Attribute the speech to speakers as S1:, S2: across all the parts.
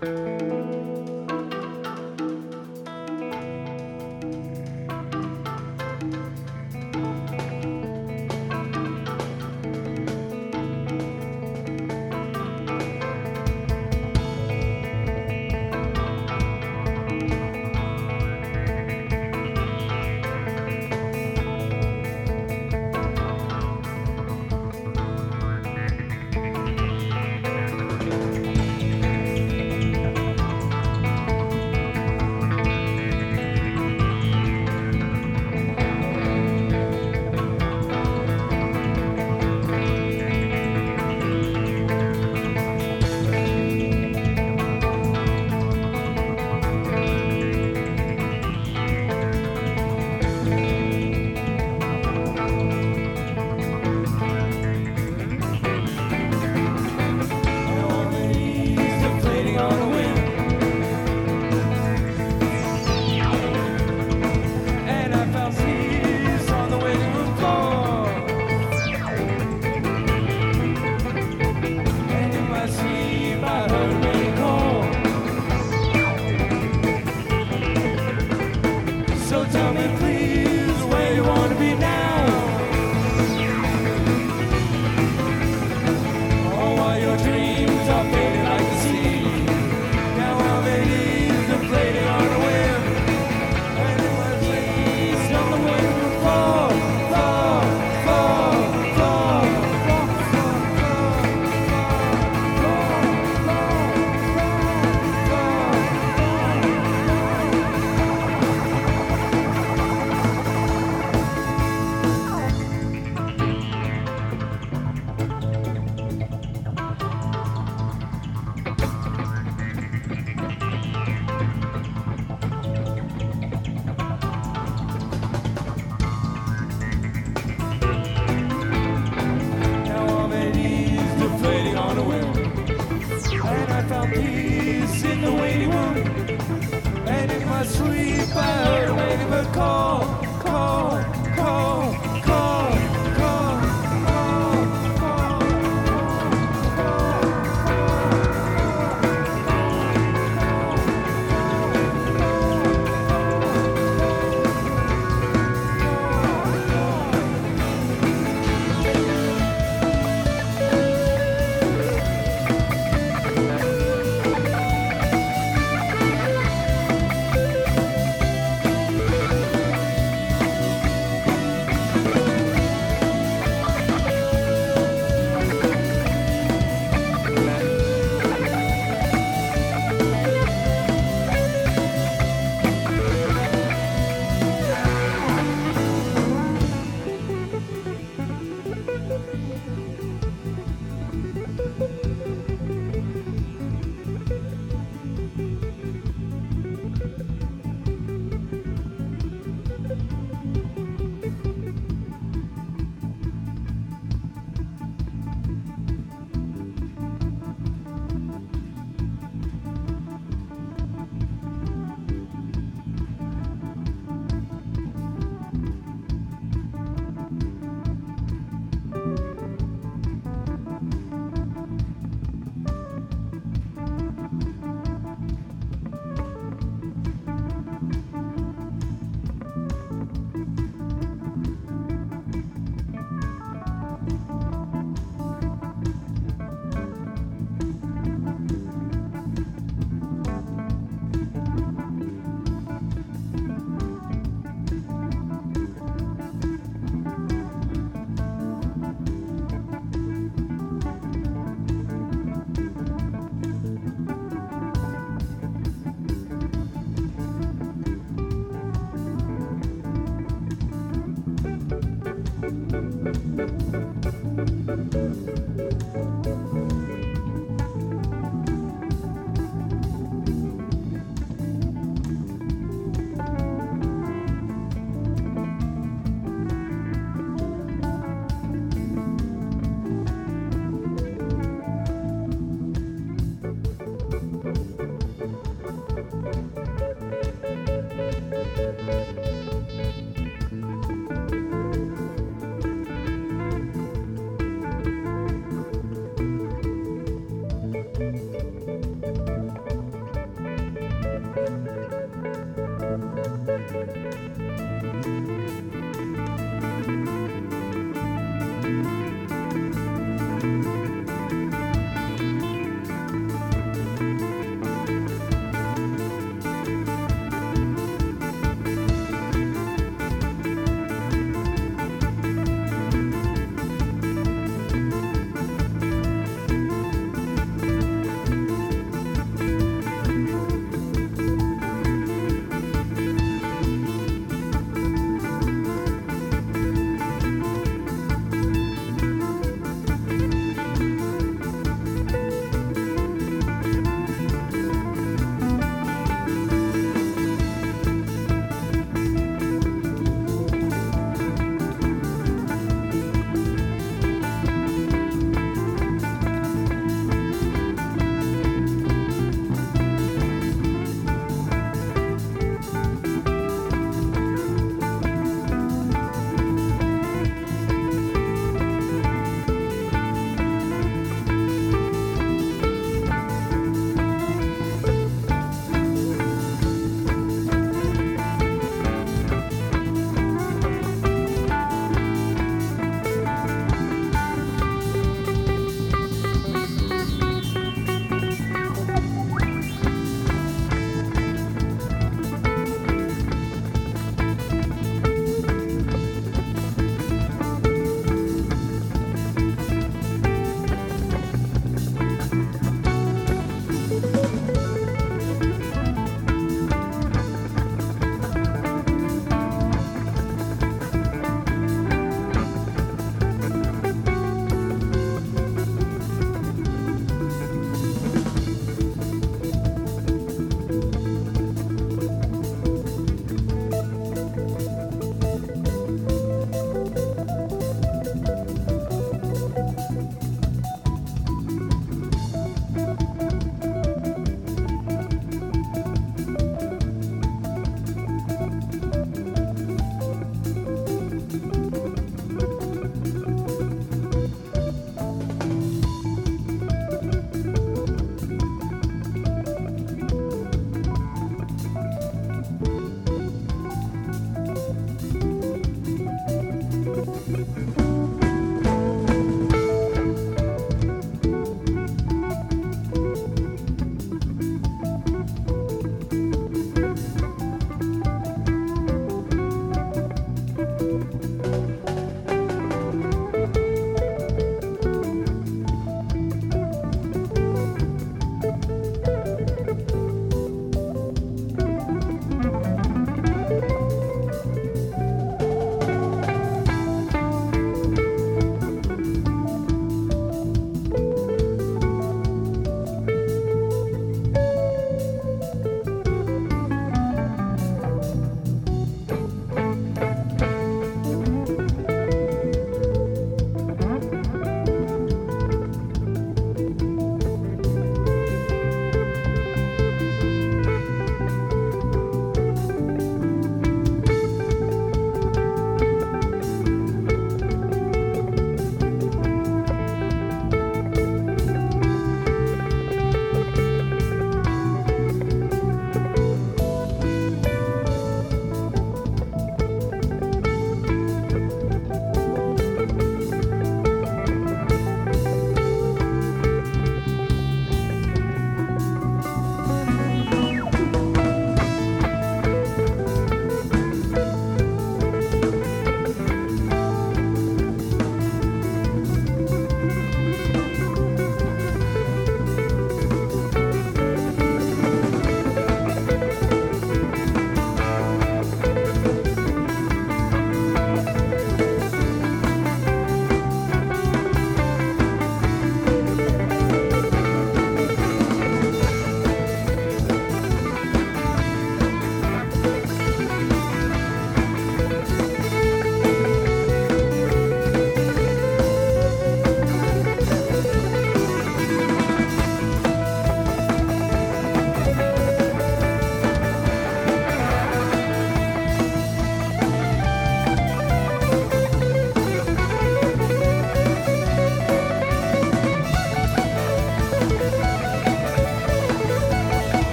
S1: 了。baby but call.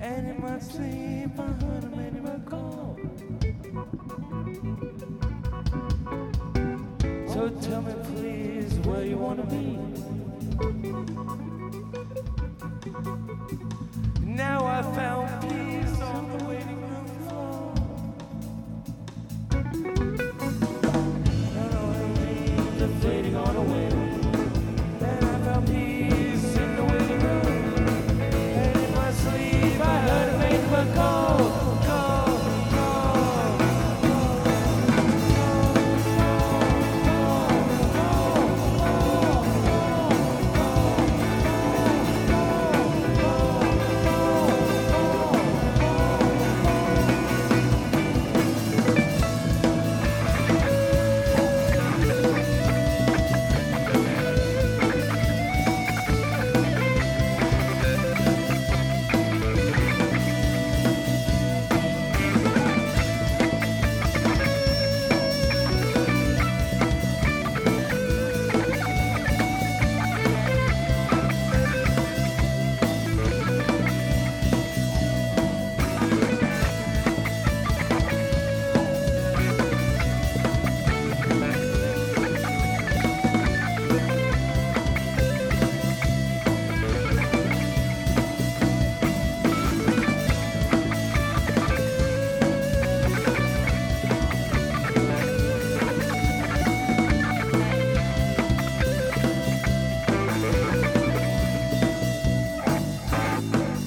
S1: Animal sleep, I heard him animal call. So tell me please where you wanna be.